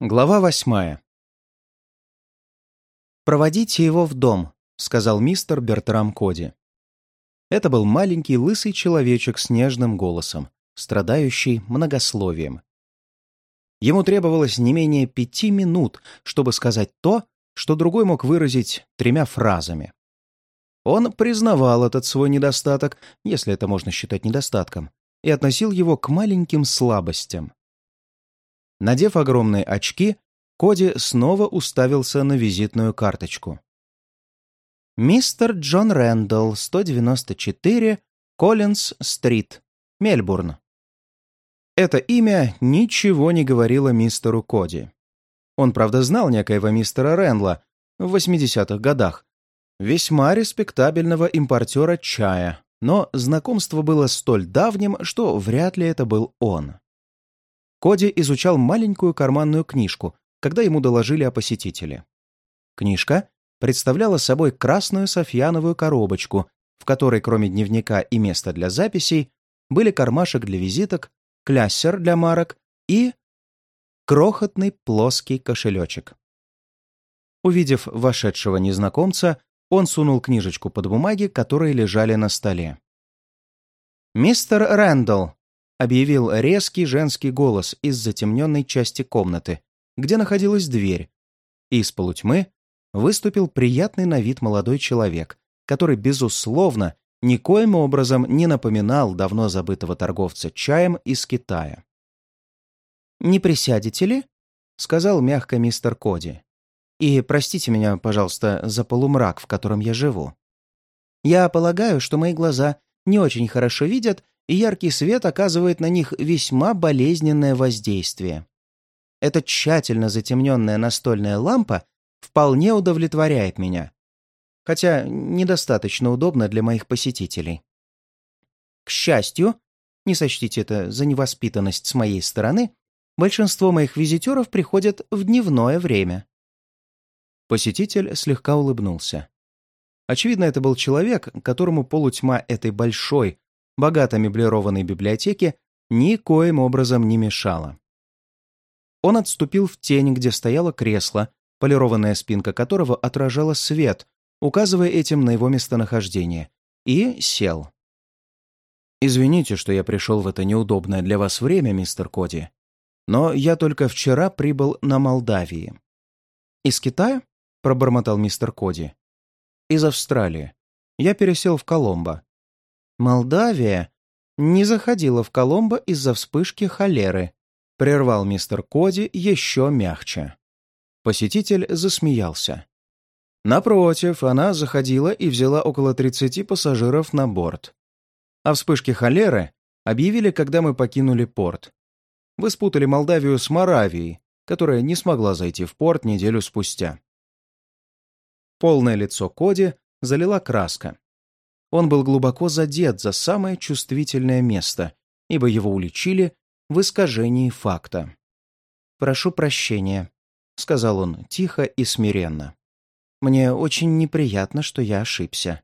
Глава восьмая. «Проводите его в дом», — сказал мистер Бертрам Коди. Это был маленький лысый человечек с нежным голосом, страдающий многословием. Ему требовалось не менее пяти минут, чтобы сказать то, что другой мог выразить тремя фразами. Он признавал этот свой недостаток, если это можно считать недостатком, и относил его к маленьким слабостям. Надев огромные очки, Коди снова уставился на визитную карточку. «Мистер Джон Рэндалл, 194, Коллинз-стрит, Мельбурн». Это имя ничего не говорило мистеру Коди. Он, правда, знал некоего мистера Рэндла в 80-х годах, весьма респектабельного импортера чая, но знакомство было столь давним, что вряд ли это был он. Коди изучал маленькую карманную книжку, когда ему доложили о посетителе. Книжка представляла собой красную софьяновую коробочку, в которой, кроме дневника и места для записей, были кармашек для визиток, кляссер для марок и крохотный плоский кошелечек. Увидев вошедшего незнакомца, он сунул книжечку под бумаги, которые лежали на столе. «Мистер Рэндалл», объявил резкий женский голос из затемненной части комнаты, где находилась дверь, из полутьмы выступил приятный на вид молодой человек, который, безусловно, никоим образом не напоминал давно забытого торговца чаем из Китая. «Не присядете ли?» — сказал мягко мистер Коди. «И простите меня, пожалуйста, за полумрак, в котором я живу. Я полагаю, что мои глаза не очень хорошо видят и яркий свет оказывает на них весьма болезненное воздействие. Эта тщательно затемненная настольная лампа вполне удовлетворяет меня, хотя недостаточно удобна для моих посетителей. К счастью, не сочтите это за невоспитанность с моей стороны, большинство моих визитеров приходят в дневное время. Посетитель слегка улыбнулся. Очевидно, это был человек, которому полутьма этой большой, богато меблированной библиотеки никоим образом не мешала. Он отступил в тень, где стояло кресло, полированная спинка которого отражала свет, указывая этим на его местонахождение, и сел. «Извините, что я пришел в это неудобное для вас время, мистер Коди, но я только вчера прибыл на Молдавии». «Из Китая?» — пробормотал мистер Коди. «Из Австралии. Я пересел в Коломбо. Молдавия не заходила в Коломбо из-за вспышки холеры, прервал мистер Коди еще мягче. Посетитель засмеялся. Напротив, она заходила и взяла около 30 пассажиров на борт. О вспышке холеры объявили, когда мы покинули порт. Вы спутали Молдавию с Моравией, которая не смогла зайти в порт неделю спустя. Полное лицо Коди залила краска. Он был глубоко задет за самое чувствительное место, ибо его уличили в искажении факта. «Прошу прощения», — сказал он тихо и смиренно. «Мне очень неприятно, что я ошибся.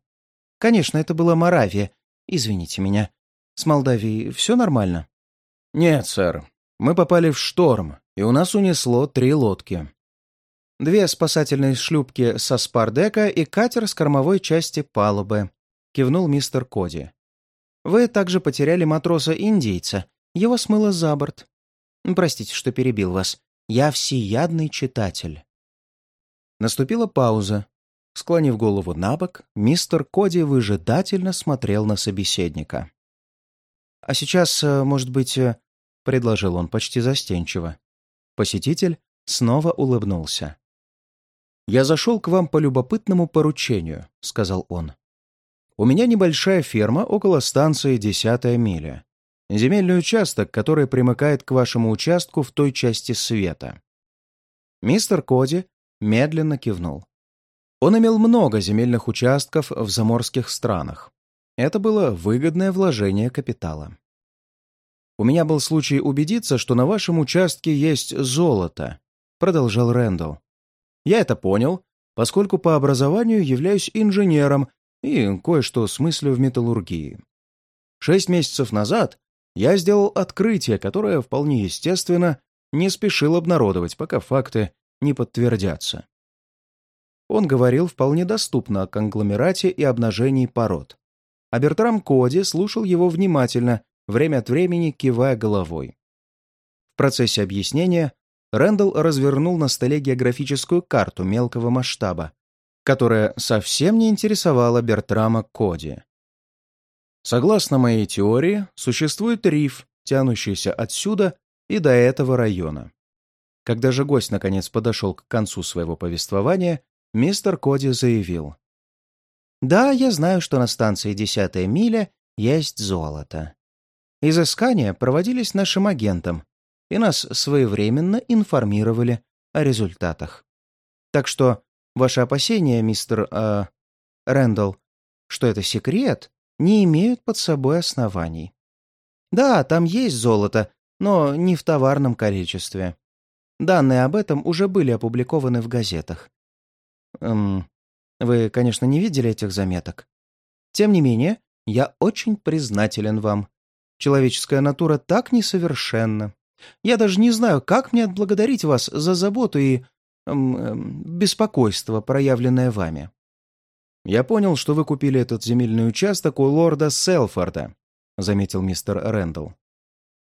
Конечно, это была Моравия. Извините меня. С Молдавией все нормально?» «Нет, сэр. Мы попали в шторм, и у нас унесло три лодки. Две спасательные шлюпки со спардека и катер с кормовой части палубы кивнул мистер Коди. «Вы также потеряли матроса-индейца. Его смыло за борт. Простите, что перебил вас. Я всеядный читатель». Наступила пауза. Склонив голову на бок, мистер Коди выжидательно смотрел на собеседника. «А сейчас, э, может быть...» э, — предложил он почти застенчиво. Посетитель снова улыбнулся. «Я зашел к вам по любопытному поручению», — сказал он. У меня небольшая ферма около станции «Десятая миля». Земельный участок, который примыкает к вашему участку в той части света. Мистер Коди медленно кивнул. Он имел много земельных участков в заморских странах. Это было выгодное вложение капитала. «У меня был случай убедиться, что на вашем участке есть золото», — продолжал Рэндалл. «Я это понял, поскольку по образованию являюсь инженером и кое-что смыслю в металлургии. Шесть месяцев назад я сделал открытие, которое, вполне естественно, не спешил обнародовать, пока факты не подтвердятся. Он говорил вполне доступно о конгломерате и обнажении пород. А Бертрам Коди слушал его внимательно, время от времени кивая головой. В процессе объяснения Рэндалл развернул на столе географическую карту мелкого масштаба, которая совсем не интересовала Бертрама Коди. Согласно моей теории, существует риф, тянущийся отсюда и до этого района. Когда же гость наконец подошел к концу своего повествования, мистер Коди заявил. «Да, я знаю, что на станции «Десятая миля» есть золото. Изыскания проводились нашим агентом, и нас своевременно информировали о результатах. Так что ваши опасения, мистер... Э, Рэндалл, что это секрет, не имеют под собой оснований. Да, там есть золото, но не в товарном количестве. Данные об этом уже были опубликованы в газетах. Эм, вы, конечно, не видели этих заметок. Тем не менее, я очень признателен вам. Человеческая натура так несовершенна. Я даже не знаю, как мне отблагодарить вас за заботу и беспокойство, проявленное вами. Я понял, что вы купили этот земельный участок у лорда Селфорда, заметил мистер Рэндалл.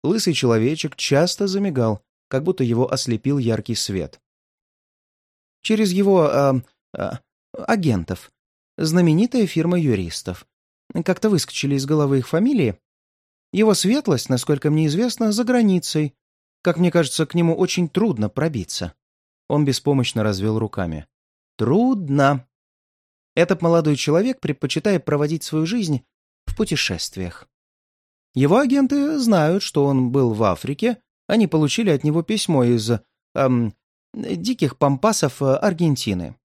Лысый человечек часто замигал, как будто его ослепил яркий свет. Через его э, э, агентов. Знаменитая фирма юристов. Как-то выскочили из головы их фамилии. Его светлость, насколько мне известно, за границей. Как мне кажется, к нему очень трудно пробиться. Он беспомощно развел руками. Трудно. Этот молодой человек предпочитает проводить свою жизнь в путешествиях. Его агенты знают, что он был в Африке, они получили от него письмо из эм, диких пампасов э, Аргентины.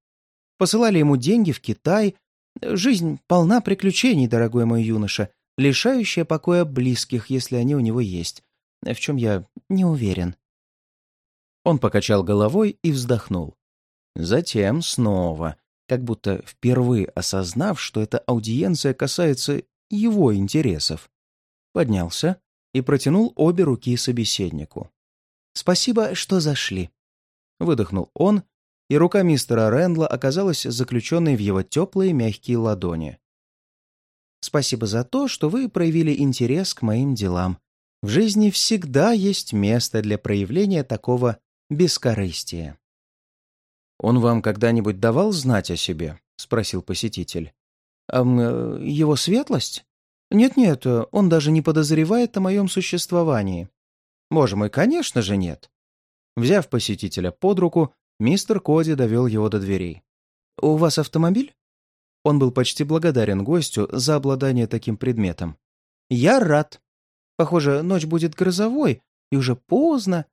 Посылали ему деньги в Китай. Жизнь полна приключений, дорогой мой юноша, лишающая покоя близких, если они у него есть, в чем я не уверен. Он покачал головой и вздохнул. Затем снова, как будто впервые осознав, что эта аудиенция касается его интересов, поднялся и протянул обе руки собеседнику. «Спасибо, что зашли», — выдохнул он, и рука мистера Рэндла оказалась заключенной в его теплые мягкие ладони. «Спасибо за то, что вы проявили интерес к моим делам. В жизни всегда есть место для проявления такого бескорыстия». «Он вам когда-нибудь давал знать о себе?» — спросил посетитель. «Эм, «Его светлость?» Нет-нет, он даже не подозревает о моем существовании. Боже мой, конечно же нет. Взяв посетителя под руку, мистер Коди довел его до дверей. «У вас автомобиль?» Он был почти благодарен гостю за обладание таким предметом. «Я рад. Похоже, ночь будет грозовой, и уже поздно.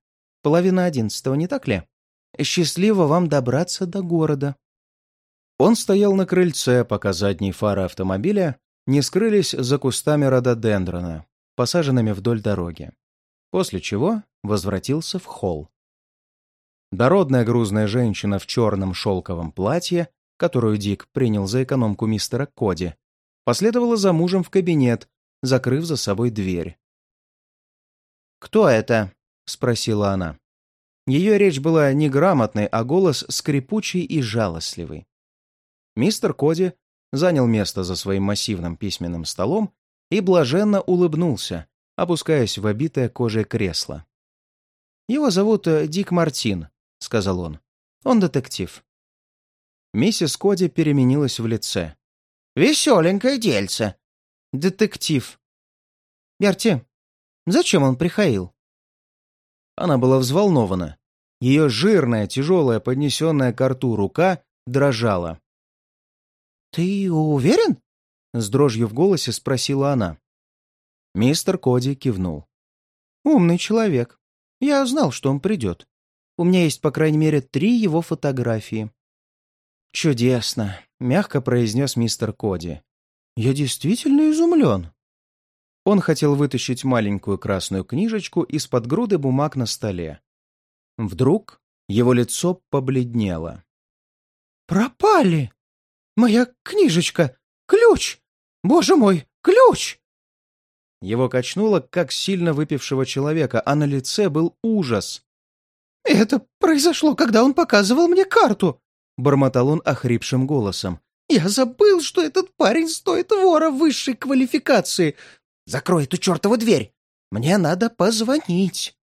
Половина одиннадцатого, не так ли? Счастливо вам добраться до города». Он стоял на крыльце, пока задние фары автомобиля не скрылись за кустами рододендрона, посаженными вдоль дороги, после чего возвратился в холл. Дородная грузная женщина в черном шелковом платье, которую Дик принял за экономку мистера Коди, последовала за мужем в кабинет, закрыв за собой дверь. «Кто это?» — спросила она. Ее речь была неграмотной, а голос скрипучий и жалостливый. Мистер Коди занял место за своим массивным письменным столом и блаженно улыбнулся, опускаясь в обитое кожей кресло. «Его зовут э, Дик Мартин», — сказал он. «Он детектив». Миссис Коди переменилась в лице. «Веселенькое дельце. Детектив. Берти, зачем он приходил?» Она была взволнована. Ее жирная, тяжелая, поднесенная к рту рука дрожала. «Ты уверен?» — с дрожью в голосе спросила она. Мистер Коди кивнул. «Умный человек. Я знал, что он придет. У меня есть, по крайней мере, три его фотографии». «Чудесно», — мягко произнес мистер Коди. «Я действительно изумлен». Он хотел вытащить маленькую красную книжечку из-под груды бумаг на столе. Вдруг его лицо побледнело. «Пропали!» «Моя книжечка! Ключ! Боже мой, ключ!» Его качнуло, как сильно выпившего человека, а на лице был ужас. «Это произошло, когда он показывал мне карту», — бормотал он охрипшим голосом. «Я забыл, что этот парень стоит вора высшей квалификации. Закрой эту чертову дверь! Мне надо позвонить».